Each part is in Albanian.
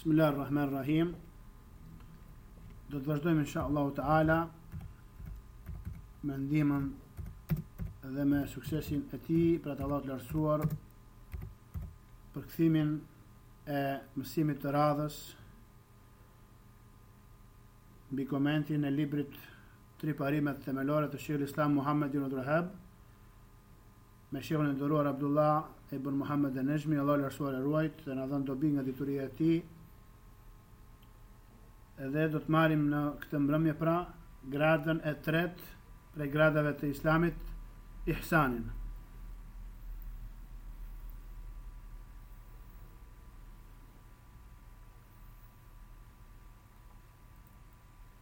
Bismillah rrahman rrahim Do të vazhdojmë insha Allahu Teala me ndihmën dhe me suksesin e tij pra të Allahut të lartësuar përkthimin e mësimit të radhës mbi komentin e librit tri parimet themelore të Shejhul Islam Muhammed ibn Abdul Vehab Me Shehun e nderuar Abdullah ibn Muhammed en-Nexhmi, Allahu i lartësuar e ruajtë dhe na dhëntë dobi nga dituria e tij, dhe do të marrim në këtë mbrëmje pra gradën e tretë prej gradave të Islamit, ihsanin.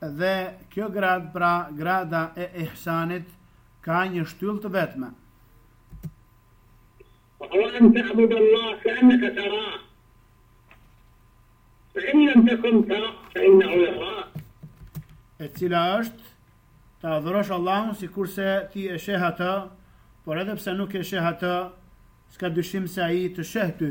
Dhe kjo gradë, pra grada e ihsanit, ka një shtyllë të vetme. Wa huwa an ta'bud Allah ka annaka tarah. Fa in lam takun tarah fa innahu yarak. E cila është ta adhurosh Allahun sikurse ti e sheh atë, por edhe pse nuk e sheh atë, s'ka dyshim se ai të sheh ty.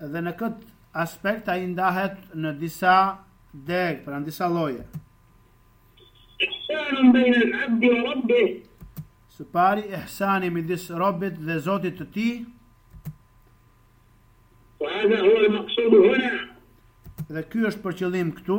Dhe në këtë aspekt ai ndahet në disa degë, pra në disa lloje. Ihsanun baina al-'abdi wa rabbih. Së pari ihsani midis robit dhe Zotit të tij. Wa hadha huwa al-maqsud huna. Dhe ky është për qëllim këtu.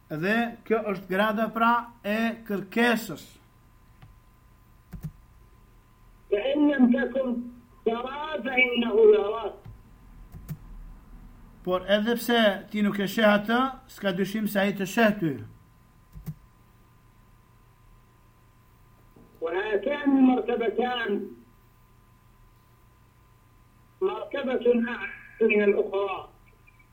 Dhe kjo është grada pra e kërkesës. Fa in lam takun tarah fa innahu yarak. Por edhe pse ti nuk e sheh atë, s'ka dyshim se ai të sheh ty. Por a kanë një martabatayn. Martabatun ahë të min al-ukhra.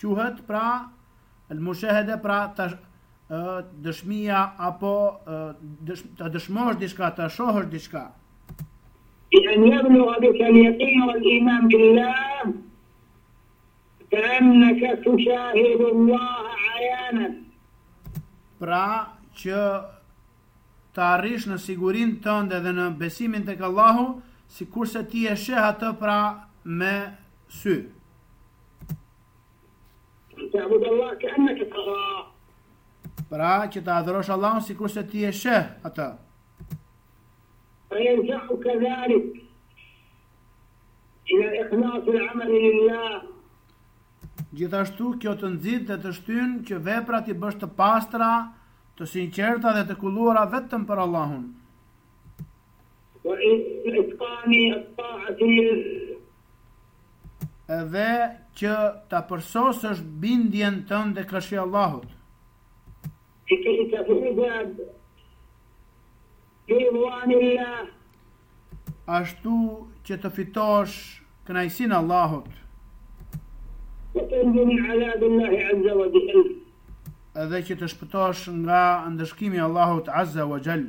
quhet pra el mushahede pra të dëshmia apo ta dëshmosh diçka, ta shohësh diçka. Ay an yablugha bika al-yaqinu wal-iman billah, ka annaka tushahidu Allah 'iyanan. Pra që të arrish në sigurinë tënde dhe në besimin tek Allahu, sikurse ti e sheh atë pra me sy. Pra, që të adhërosh Allahun sikurse ti e sheh Atë. Wa yadfa'uka dhalik ila ikhlas al-amali lillah. Gjithashtu, kjo të nxit dhe të shtyn që veprat t'i bësh të pastra, të sinqerta dhe të kulluara vetëm për Allahun. Wa itqani ta edhe që ta përsosësh bindjen tënde karshi Allahut. I ke i ka frizat, Ashtu që të fitosh kënaqësinë e Allahut. Edhe që të shpëtosh nga ndëshkimi i Allahut Azza wa Jall.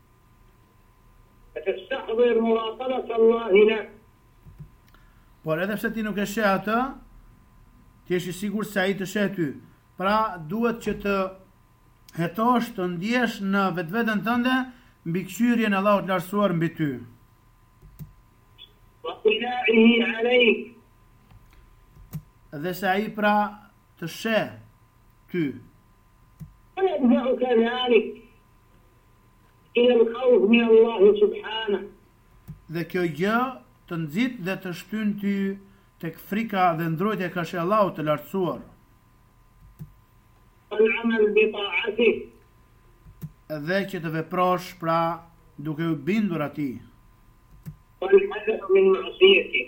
Por edhe pse ti nuk e sheh atë, ti je i sigurt se ai të sheh ty. Pra duhet që të hetosh të ndjesh në vetveten tënde mbikëqyrjen e Allahut të Lartësuar mbi ty. Dhe se ai pra Të sheh ty. Wa yadfa'uka dhalik ila al-khawf min Allahi subhanah. Dhe kjo gjë të nxit dhe të shtyn ty tek frika dhe ndrojtja karshi Allahut të Lartësuar. Wal-amal bi ta'atih. Dhe që të veprosh pra duke u bindur Atij. Wal-hadar min ma'siyatih.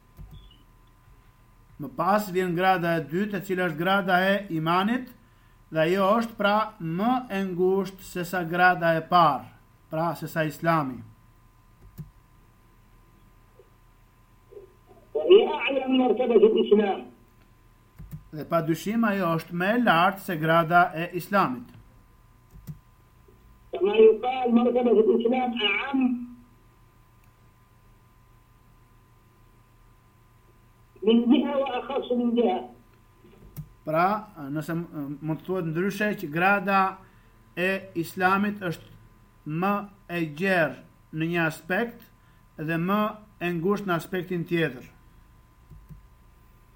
Më pas vjen grada e dytë, e cila është grada e imanit, dhe ajo është pra më e ngushtë sesa grada e parë, pra sesa islami. Dhe pa dyshim ajo është më e lartë se grada e islamit. Kama yuqal martabatul islam a'amm, Min jiha wa akhas min jiha. Pra, nëse mund të thuhet ndryshe që grada e Islamit është më e gjerë në një aspekt dhe më e ngushtë në aspektin tjetër.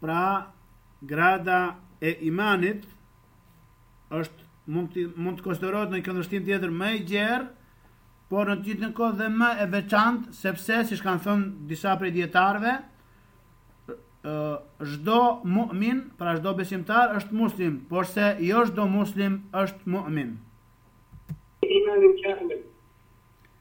Pra, grada e imanit është mund të mund të konsiderohet në këndvështrim tjetër më e gjerë, por në të njëjtën kohë dhe më e veçantë, sepse siç kanë thënë disa prej dijetarëve, çdo mu'min, pra çdo besimtar është muslim, porse jo çdo muslim është mu'min. Imanin kamil.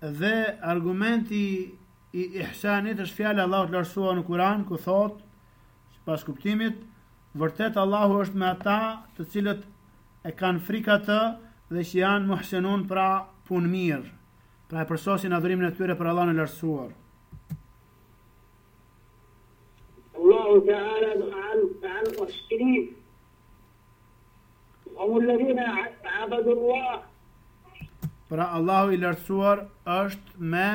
Dhe argumenti i ihsanit është fjala e Allahut të lartësuar në Kur'an ku thotë sipas kuptimit vërtet Allahu është me ata të cilët e kanë frikë atë dhe që janë muhsinun pra punëmirë pra e përsosin adhurimin e tyre për Allahun e lartësuar Allahu Teala do të an të an të shkrim Pra Allahu i lartësuar është me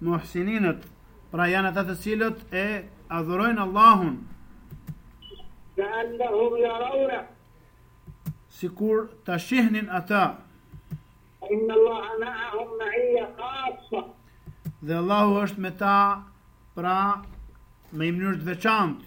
muhsininët, pra janë ata të cilët e adhurojnë Allahun. Ka'annahum yarawna sikur ta shihnin atë. Inna Allaha ma'ahum ma'iyya khassa. Dhe Allahu është me ta pra në mënyrë të veçantë.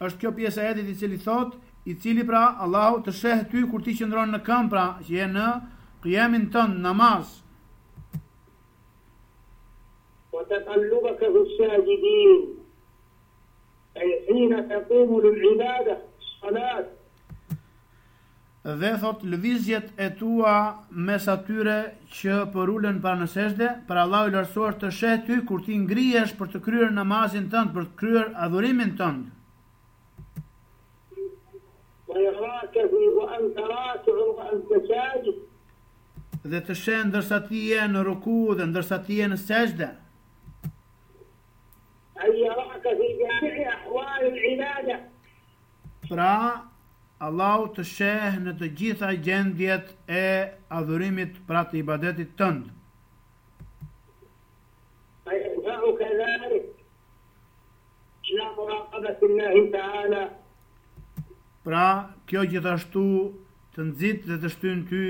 Është kjo pjesë e ajetit i cili thotë, i cili pra Allahu të sheh ty kur ti qëndron në këmbë, pra kur je në qiyamin tënd, namaz. Wa taqallubaka fi sajidin. Ai hina taqumu lil ibada, salat. dhe thotë lëvizjet e tua mes atyre që përulen pra në sexhde, pra Allahu i lartësuar të sheh ty kur ti ngrihesh për të kryer namazin tënd, për të kryer adhurimin tënd. Dhe të sheh ndërsa ti je në ruku dhe ndërsa ti je në sexhde. Ai yaraka fi jami' ahwal al-ibada Pra, Allahu të sheh në të gjitha gjendjet e adhurimit pra të ibadetit tënd. Wa yadfa'uka dhalik ila muraqabati Allahi ta'ala. Pra, kjo gjithashtu të nxit dhe të shtyn ty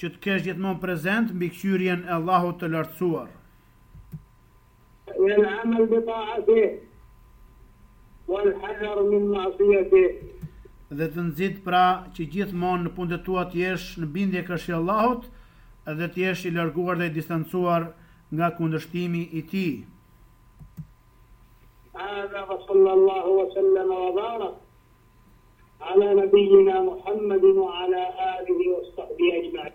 që të kesh gjithmonë prezent mbikëqyrjen e Allahut të Lartësuar. Wal amal bi ta'atih Wal hadhar min ma'siyatih Dhe të nxit pra që gjithmonë në punët tua të jesh në bindje karshi Allahut dhe të jesh i larguar dhe i distancuar nga kundërshtimi i tij. Hadha wa sallallahu wa sallam wa barak ala nabiyyina Muhammedin wa ala alihi wa sahbihi ajma'in.